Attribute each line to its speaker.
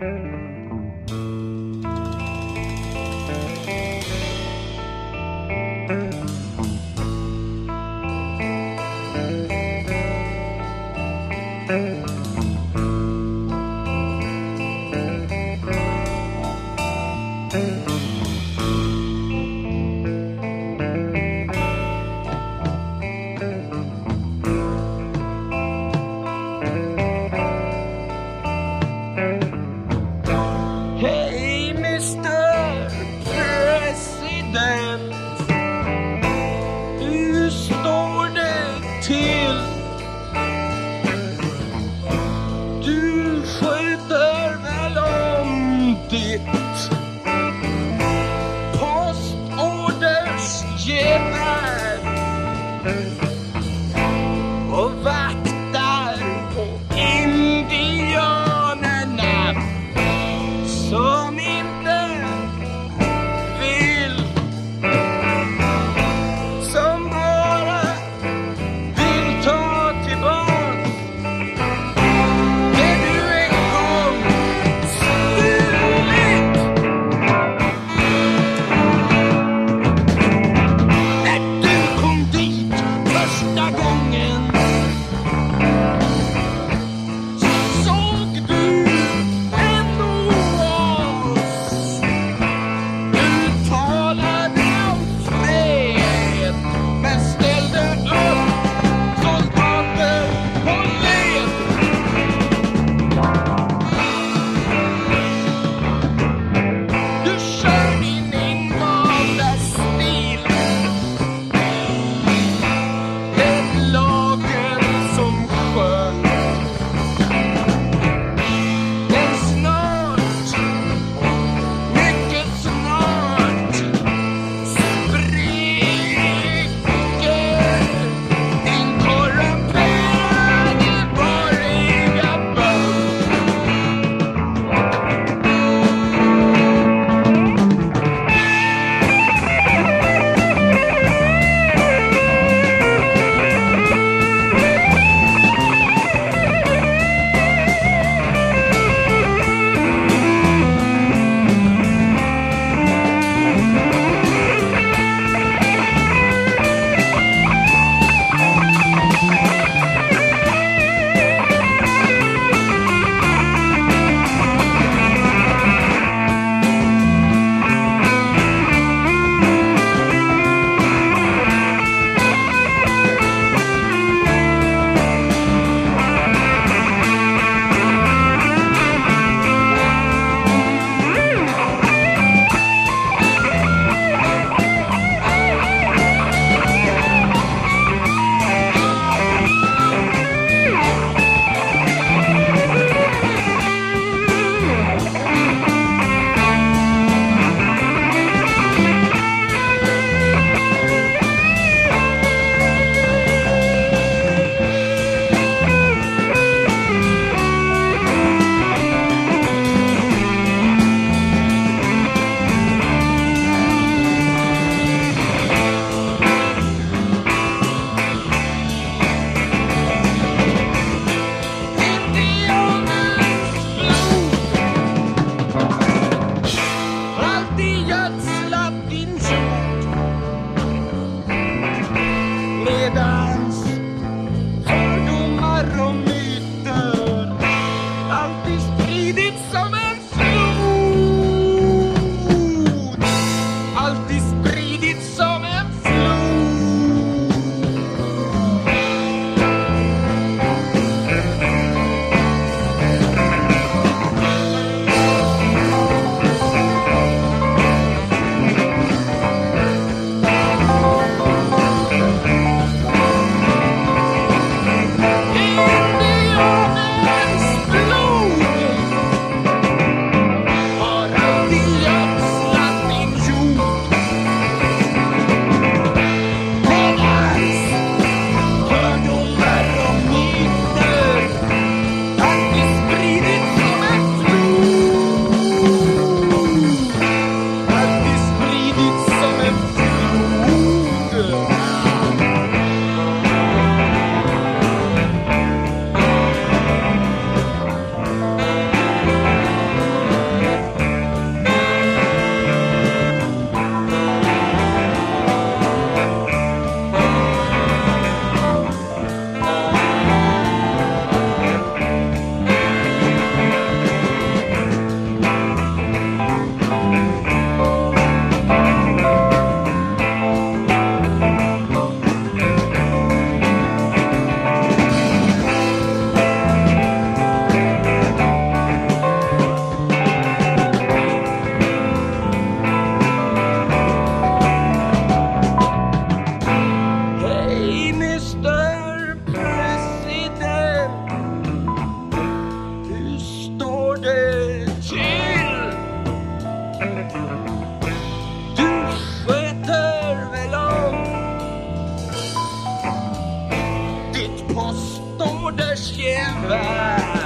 Speaker 1: Thank till? Du sköter väl om ditt postordersgevär och på store
Speaker 2: skjermer.